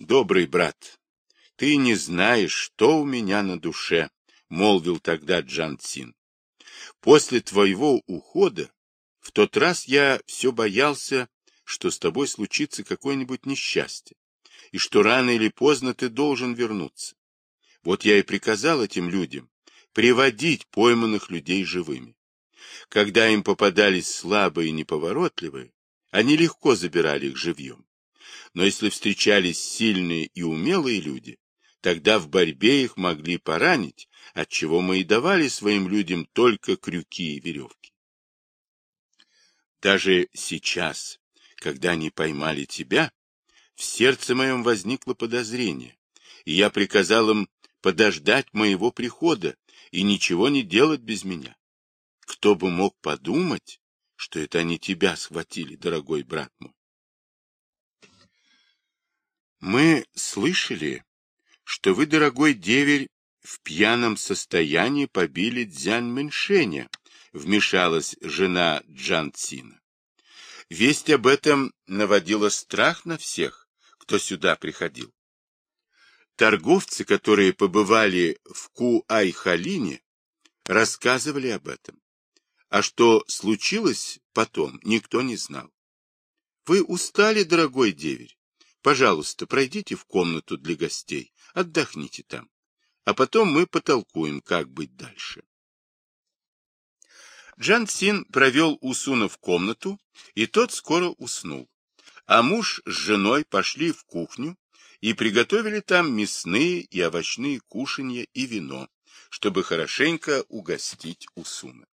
Добрый брат, ты не знаешь, что у меня на душе, молвил тогда Джан Цин. После твоего ухода в тот раз я все боялся, что с тобой случится какое-нибудь несчастье, и что рано или поздно ты должен вернуться. Вот я и приказал этим людям приводить пойманных людей живыми. Когда им попадались слабые и неповоротливые, они легко забирали их живьем. Но если встречались сильные и умелые люди, тогда в борьбе их могли поранить, отчего мы и давали своим людям только крюки и веревки. Даже сейчас, когда они поймали тебя, в сердце моем возникло подозрение, и я приказал им подождать моего прихода и ничего не делать без меня. Кто бы мог подумать, что это они тебя схватили, дорогой брат мой. Мы слышали, что вы, дорогой деверь, в пьяном состоянии побили Дзян Мэншеня, вмешалась жена Джан Цина. Весть об этом наводила страх на всех, кто сюда приходил. Торговцы, которые побывали в Ку-Ай-Халине, рассказывали об этом. А что случилось потом, никто не знал. Вы устали, дорогой деверь? Пожалуйста, пройдите в комнату для гостей, отдохните там. А потом мы потолкуем, как быть дальше. Джан Син провел Усуна в комнату, и тот скоро уснул. А муж с женой пошли в кухню и приготовили там мясные и овощные кушанья и вино, чтобы хорошенько угостить Усуна.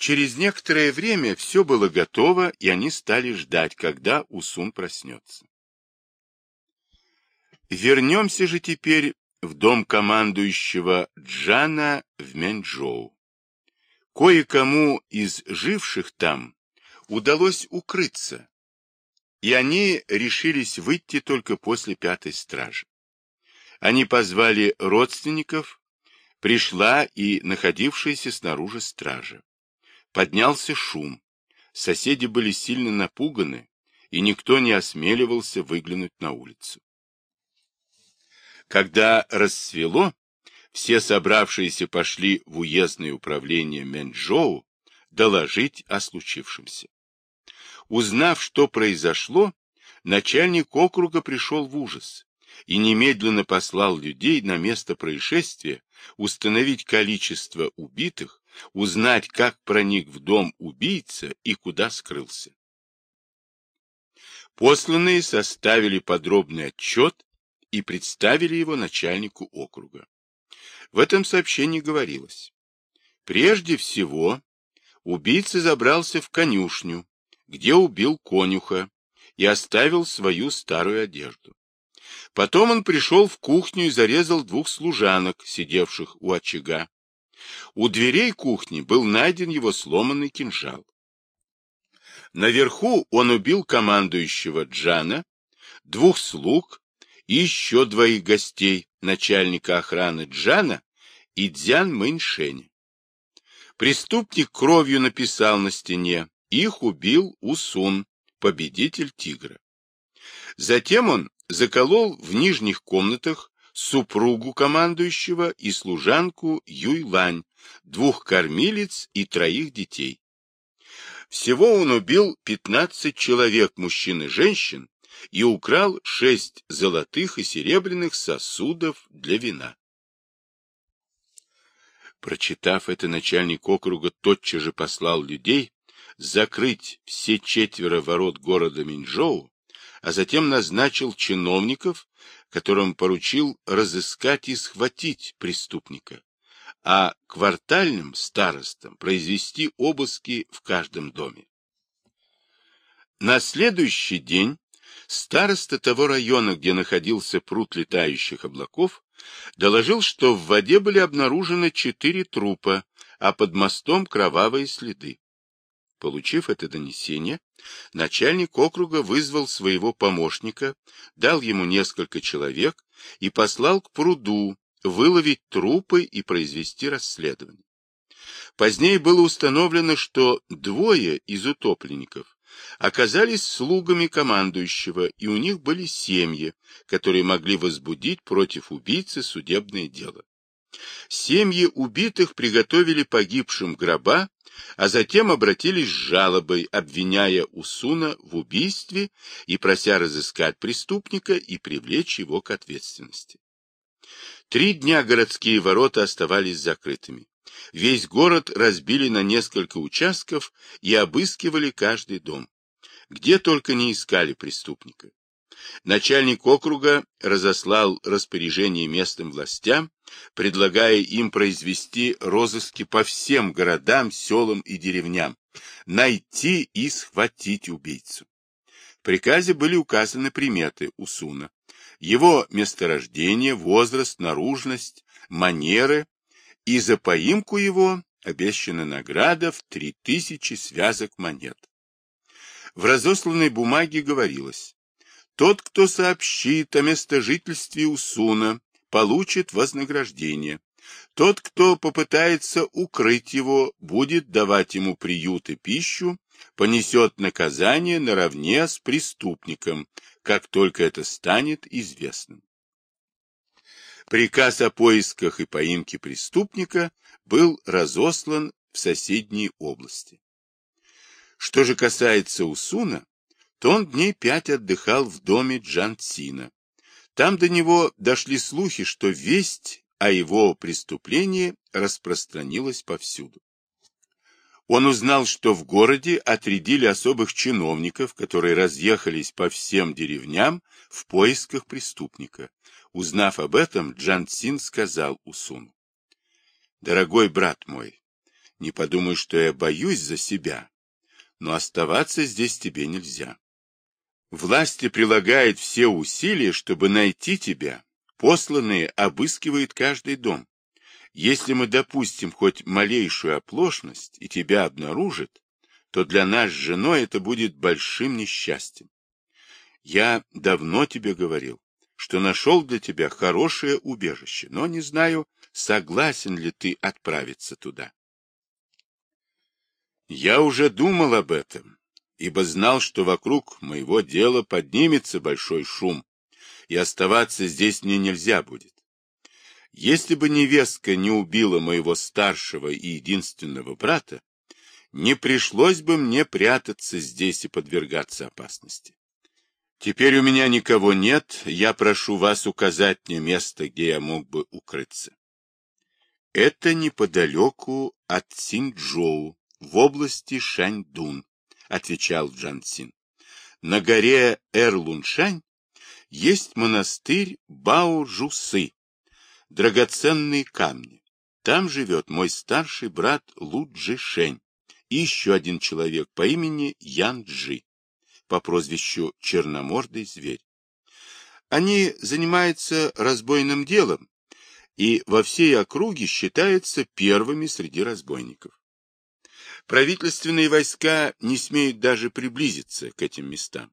Через некоторое время все было готово, и они стали ждать, когда Усун проснется. Вернемся же теперь в дом командующего Джана в Мянчжоу. Кое-кому из живших там удалось укрыться, и они решились выйти только после пятой стражи. Они позвали родственников, пришла и находившаяся снаружи стража. Поднялся шум, соседи были сильно напуганы, и никто не осмеливался выглянуть на улицу. Когда рассвело, все собравшиеся пошли в уездное управление Мэнчжоу доложить о случившемся. Узнав, что произошло, начальник округа пришел в ужас и немедленно послал людей на место происшествия установить количество убитых, узнать, как проник в дом убийца и куда скрылся. Посланные составили подробный отчет и представили его начальнику округа. В этом сообщении говорилось. Прежде всего, убийца забрался в конюшню, где убил конюха и оставил свою старую одежду. Потом он пришел в кухню и зарезал двух служанок, сидевших у очага. У дверей кухни был найден его сломанный кинжал. Наверху он убил командующего Джана, двух слуг и еще двоих гостей, начальника охраны Джана и Дзян Мэньшеня. Преступник кровью написал на стене, их убил Усун, победитель тигра. Затем он заколол в нижних комнатах супругу командующего и служанку Юйлань, двух кормилец и троих детей. Всего он убил 15 человек, мужчин и женщин, и украл шесть золотых и серебряных сосудов для вина. Прочитав это, начальник округа тотчас же послал людей закрыть все четверо ворот города Минчжоу, а затем назначил чиновников, которым поручил разыскать и схватить преступника, а квартальным старостам произвести обыски в каждом доме. На следующий день староста того района, где находился пруд летающих облаков, доложил, что в воде были обнаружены четыре трупа, а под мостом кровавые следы. Получив это донесение, начальник округа вызвал своего помощника, дал ему несколько человек и послал к пруду выловить трупы и произвести расследование. Позднее было установлено, что двое из утопленников оказались слугами командующего, и у них были семьи, которые могли возбудить против убийцы судебное дело. Семьи убитых приготовили погибшим гроба, а затем обратились с жалобой, обвиняя Усуна в убийстве и прося разыскать преступника и привлечь его к ответственности. Три дня городские ворота оставались закрытыми. Весь город разбили на несколько участков и обыскивали каждый дом. Где только не искали преступника. Начальник округа разослал распоряжение местным властям, предлагая им произвести розыски по всем городам, селам и деревням, найти и схватить убийцу. В приказе были указаны приметы Усуна, его месторождение, возраст, наружность, манеры, и за поимку его обещана награда в три тысячи связок монет. В разосланной бумаге говорилось, тот, кто сообщит о местожительстве Усуна, получит вознаграждение. Тот, кто попытается укрыть его, будет давать ему приют и пищу, понесет наказание наравне с преступником, как только это станет известным. Приказ о поисках и поимке преступника был разослан в соседние области. Что же касается Усуна, то он дней пять отдыхал в доме Джанцина. Там до него дошли слухи, что весть о его преступлении распространилась повсюду. Он узнал, что в городе отрядили особых чиновников, которые разъехались по всем деревням в поисках преступника. Узнав об этом, Джан Цин сказал Усуну. «Дорогой брат мой, не подумай, что я боюсь за себя, но оставаться здесь тебе нельзя. Власти прилагают все усилия, чтобы найти тебя. Посланные обыскивают каждый дом. Если мы допустим хоть малейшую оплошность и тебя обнаружат, то для нас с женой это будет большим несчастьем. Я давно тебе говорил, что нашел для тебя хорошее убежище, но не знаю, согласен ли ты отправиться туда. Я уже думал об этом, ибо знал, что вокруг моего дела поднимется большой шум, и оставаться здесь мне нельзя будет. Если бы невестка не убила моего старшего и единственного брата, не пришлось бы мне прятаться здесь и подвергаться опасности. Теперь у меня никого нет, я прошу вас указать мне место, где я мог бы укрыться. Это неподалеку от Синьчжоу, в области Шаньдун, отвечал Джансин. На горе Эрлуншань есть монастырь Бао-Жусы, драгоценные камни. Там живет мой старший брат Лу Джишень и еще один человек по имени Ян Джи, по прозвищу Черномордый зверь. Они занимаются разбойным делом и во всей округе считаются первыми среди разбойников. Правительственные войска не смеют даже приблизиться к этим местам.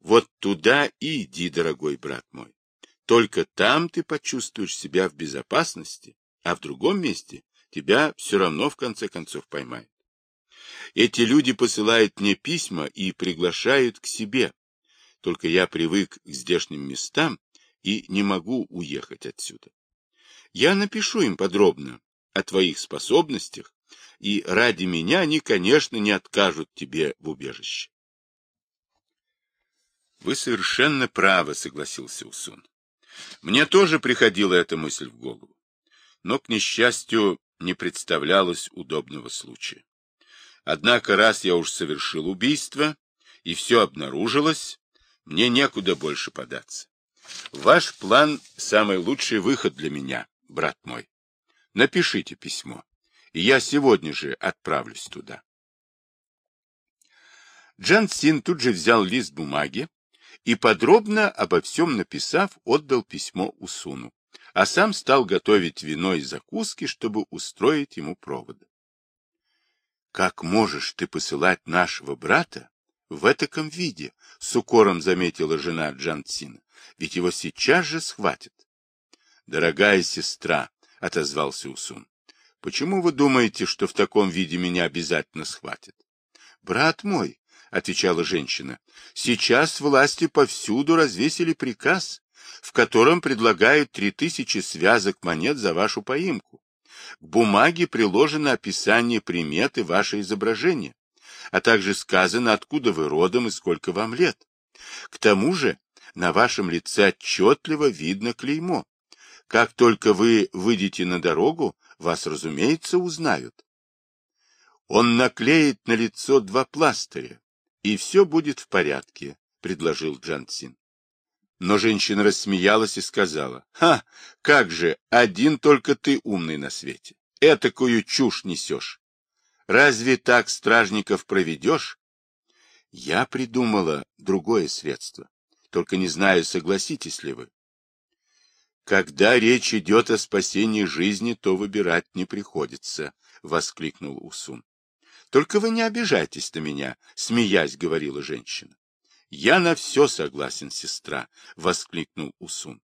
Вот туда и иди, дорогой брат мой. Только там ты почувствуешь себя в безопасности, а в другом месте тебя все равно в конце концов поймают. Эти люди посылают мне письма и приглашают к себе. Только я привык к здешним местам и не могу уехать отсюда. Я напишу им подробно о твоих способностях и ради меня они, конечно, не откажут тебе в убежище. Вы совершенно правы, согласился Усун. Мне тоже приходила эта мысль в голову, но, к несчастью, не представлялось удобного случая. Однако, раз я уж совершил убийство, и все обнаружилось, мне некуда больше податься. Ваш план — самый лучший выход для меня, брат мой. Напишите письмо я сегодня же отправлюсь туда. Джан Син тут же взял лист бумаги и, подробно обо всем написав, отдал письмо Усуну, а сам стал готовить вино и закуски, чтобы устроить ему проводы. «Как можешь ты посылать нашего брата в этаком виде?» — с укором заметила жена Джан Сина. «Ведь его сейчас же схватят». «Дорогая сестра», — отозвался Усун, Почему вы думаете, что в таком виде меня обязательно схватят? Брат мой, — отвечала женщина. — Сейчас власти повсюду развесили приказ, в котором предлагают три тысячи связок монет за вашу поимку. К бумаге приложено описание приметы ваше изображение, а также сказано, откуда вы родом и сколько вам лет. К тому же на вашем лице отчетливо видно клеймо. Как только вы выйдете на дорогу, вас, разумеется, узнают. Он наклеит на лицо два пластыря, и все будет в порядке, — предложил Джансин. Но женщина рассмеялась и сказала, — Ха, как же, один только ты умный на свете. Этакую чушь несешь. Разве так стражников проведешь? Я придумала другое средство, только не знаю, согласитесь ли вы. Когда речь идет о спасении жизни, то выбирать не приходится, — воскликнул Усун. Только вы не обижайтесь на меня, — смеясь говорила женщина. — Я на все согласен, сестра, — воскликнул Усун.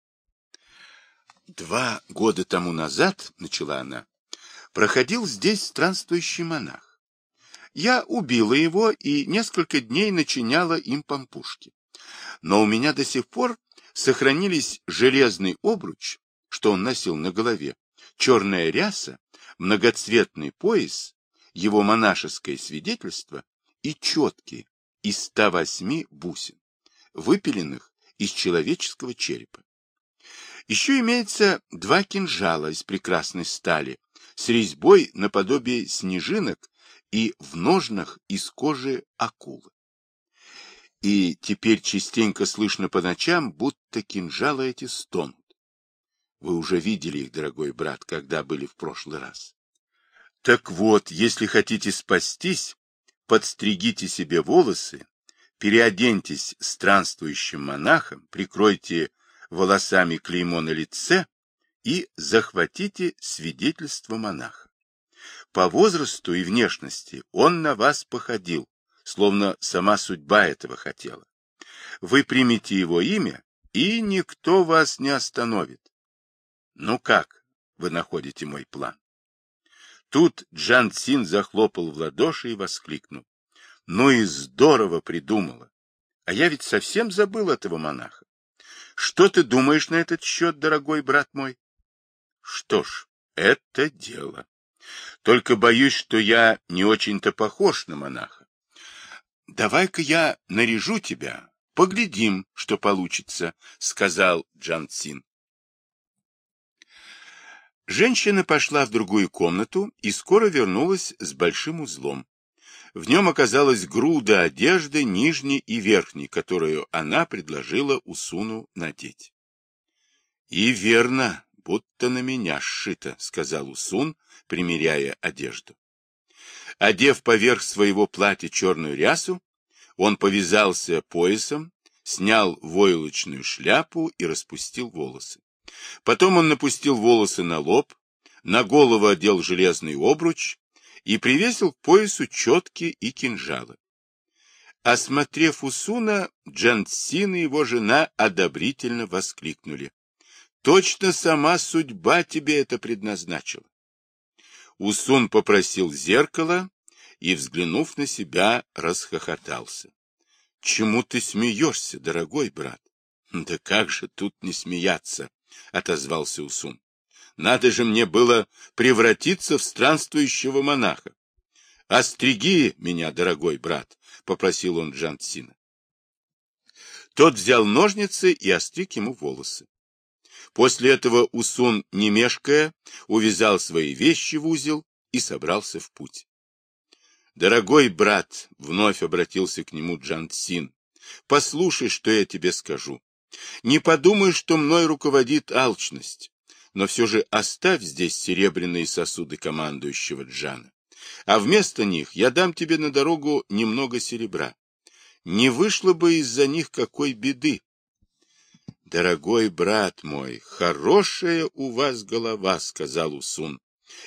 Два года тому назад, — начала она, — проходил здесь странствующий монах. Я убила его и несколько дней начиняла им пампушки. Но у меня до сих пор сохранились железный обруч, что он носил на голове, черная ряса, многоцветный пояс его монашеское свидетельство и четкие из 108 бусин, выпиленных из человеческого черепа. Еще имеется два кинжала из прекрасной стали с резьбой наподобие снежинок и в ножнах из кожи акулы. И теперь частенько слышно по ночам, будто кинжалы эти стонут. Вы уже видели их, дорогой брат, когда были в прошлый раз. Так вот, если хотите спастись, подстригите себе волосы, переоденьтесь странствующим монахом, прикройте волосами клеймо на лице и захватите свидетельство монаха. По возрасту и внешности он на вас походил, словно сама судьба этого хотела. Вы примете его имя, и никто вас не остановит. Ну как вы находите мой план? Тут Джан Цин захлопал в ладоши и воскликнул. Ну и здорово придумала. А я ведь совсем забыл этого монаха. Что ты думаешь на этот счет, дорогой брат мой? Что ж, это дело. Только боюсь, что я не очень-то похож на монаха. Давай-ка я наряжу тебя, поглядим, что получится, сказал Джан Цин. Женщина пошла в другую комнату и скоро вернулась с большим узлом. В нем оказалась груда одежды, нижней и верхней, которую она предложила Усуну надеть. — И верно, будто на меня сшито, — сказал Усун, примеряя одежду. Одев поверх своего платья черную рясу, он повязался поясом, снял войлочную шляпу и распустил волосы. Потом он напустил волосы на лоб, на голову одел железный обруч и привесил к поясу четки и кинжалы. Осмотрев Усуна, Джансин и его жена одобрительно воскликнули. «Точно сама судьба тебе это предназначила». Усун попросил зеркало и, взглянув на себя, расхохотался. «Чему ты смеешься, дорогой брат?» «Да как же тут не смеяться?» — отозвался Усун. «Надо же мне было превратиться в странствующего монаха. «Остриги меня, дорогой брат», — попросил он Джансина. Тот взял ножницы и остриг ему волосы. После этого Усун, не мешкая, увязал свои вещи в узел и собрался в путь. «Дорогой брат», — вновь обратился к нему Джансин, — «послушай, что я тебе скажу. Не подумай, что мной руководит алчность, но все же оставь здесь серебряные сосуды командующего Джана, а вместо них я дам тебе на дорогу немного серебра. Не вышло бы из-за них какой беды. Дорогой брат мой, хорошая у вас голова, сказал Усун,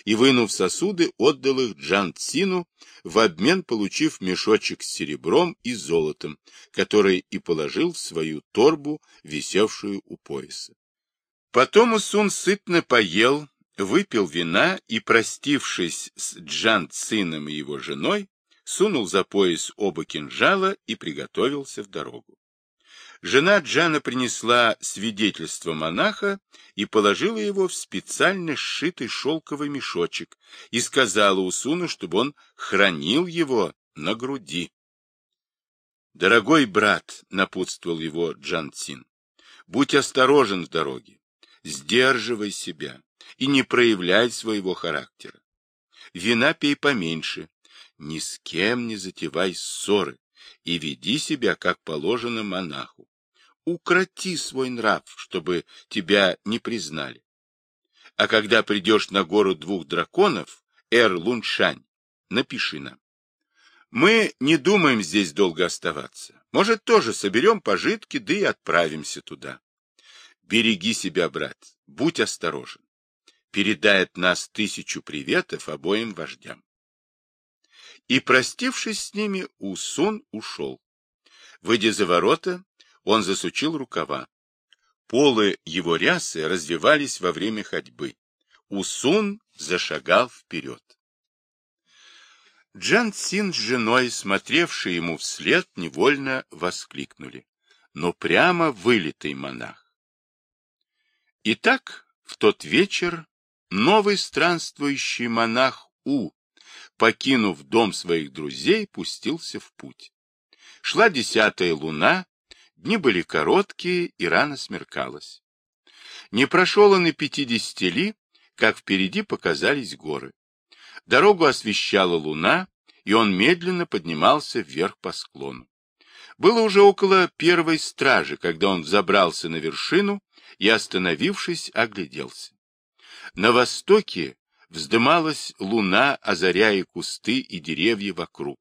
и, вынув сосуды, отдал их Джан Цину, в обмен получив мешочек с серебром и золотом, который и положил в свою торбу, висевшую у пояса. Потом Усун сытно поел, выпил вина и, простившись с Джан Цином и его женой, сунул за пояс оба кинжала и приготовился в дорогу. Жена Джана принесла свидетельство монаха и положила его в специально сшитый шелковый мешочек и сказала Усуну, чтобы он хранил его на груди. «Дорогой брат», — напутствовал его Джан Цин, — «будь осторожен в дороге, сдерживай себя и не проявляй своего характера. Вина пей поменьше, ни с кем не затевай ссоры и веди себя, как положено монаху укроти свой нрав, чтобы тебя не признали. А когда придешь на гору двух драконов, Эр Луншань, напиши нам. Мы не думаем здесь долго оставаться. Может, тоже соберем пожитки, да и отправимся туда. Береги себя, брат, будь осторожен. Передай от нас тысячу приветов обоим вождям. И, простившись с ними, Усун ушел. Выйдя за ворота, он засучил рукава. Полы его рясы развивались во время ходьбы. Усун зашагал вперед. Джан Цин с женой, смотревшие ему вслед, невольно воскликнули. Но прямо вылитый монах. Итак, в тот вечер новый странствующий монах У, покинув дом своих друзей, пустился в путь. Шла десятая луна, Дни были короткие, и рано смеркалось. Не прошел он и пятидесяти ли, как впереди показались горы. Дорогу освещала луна, и он медленно поднимался вверх по склону. Было уже около первой стражи, когда он забрался на вершину и, остановившись, огляделся. На востоке вздымалась луна, озаряя кусты и деревья вокруг.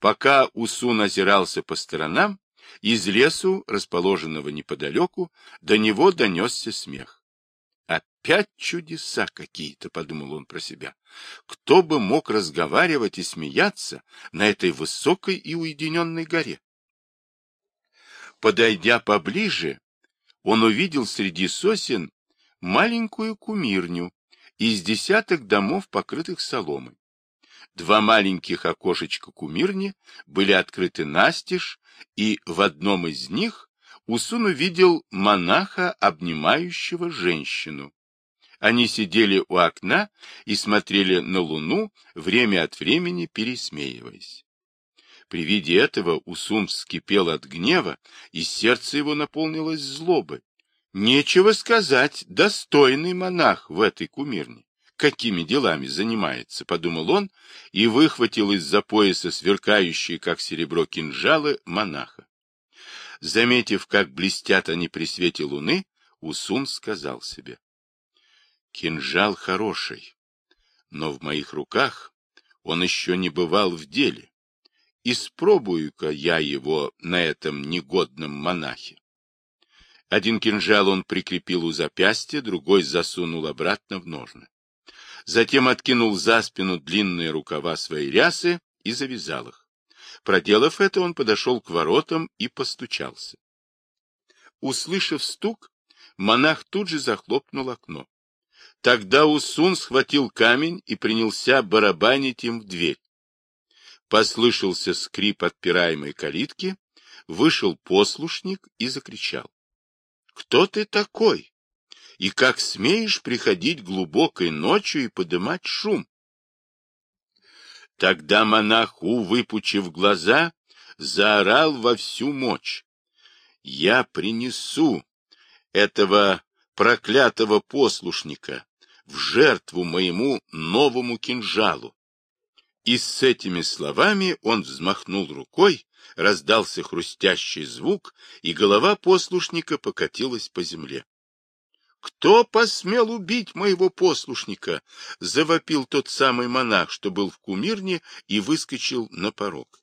Пока Усун озирался по сторонам, из лесу, расположенного неподалеку, до него донесся смех. «Опять чудеса какие-то», — подумал он про себя. «Кто бы мог разговаривать и смеяться на этой высокой и уединенной горе?» Подойдя поближе, он увидел среди сосен маленькую кумирню из десяток домов, покрытых соломой. Два маленьких окошечка кумирни были открыты настежь, и в одном из них Усун увидел монаха, обнимающего женщину. Они сидели у окна и смотрели на луну, время от времени пересмеиваясь. При виде этого Усун вскипел от гнева, и сердце его наполнилось злобой. Нечего сказать, достойный монах в этой кумирне какими делами занимается, — подумал он и выхватил из-за пояса сверкающие, как серебро, кинжалы монаха. Заметив, как блестят они при свете луны, Усун сказал себе. Кинжал хороший, но в моих руках он еще не бывал в деле. Испробую-ка я его на этом негодном монахе. Один кинжал он прикрепил у запястья, другой засунул обратно в ножны затем откинул за спину длинные рукава своей рясы и завязал их. Проделав это, он подошел к воротам и постучался. Услышав стук, монах тут же захлопнул окно. Тогда Усун схватил камень и принялся барабанить им в дверь. Послышался скрип отпираемой калитки, вышел послушник и закричал. — Кто ты такой? И как смеешь приходить глубокой ночью и подымать шум? Тогда монаху, выпучив глаза, заорал во всю мощь. Я принесу этого проклятого послушника в жертву моему новому кинжалу. И с этими словами он взмахнул рукой, раздался хрустящий звук, и голова послушника покатилась по земле. «Кто посмел убить моего послушника?» — завопил тот самый монах, что был в кумирне, и выскочил на порог.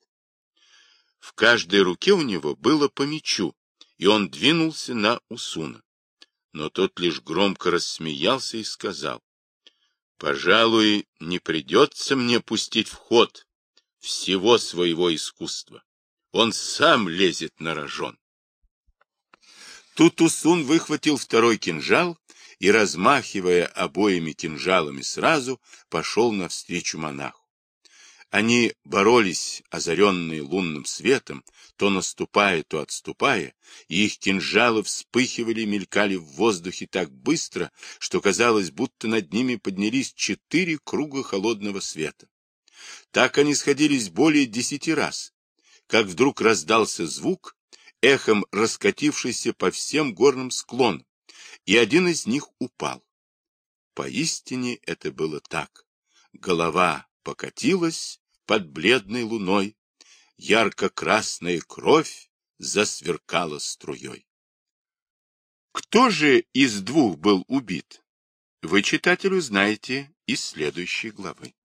В каждой руке у него было по мечу, и он двинулся на Усуна. Но тот лишь громко рассмеялся и сказал, «Пожалуй, не придется мне пустить в ход всего своего искусства. Он сам лезет на рожон». Тут Усун выхватил второй кинжал и, размахивая обоими кинжалами сразу, пошел навстречу монаху. Они боролись, озаренные лунным светом, то наступая, то отступая, и их кинжалы вспыхивали мелькали в воздухе так быстро, что казалось, будто над ними поднялись четыре круга холодного света. Так они сходились более десяти раз, как вдруг раздался звук, эхом раскатившийся по всем горным склонам, и один из них упал. Поистине это было так. Голова покатилась под бледной луной, ярко-красная кровь засверкала струей. Кто же из двух был убит? Вы, читателю, знаете из следующей главы.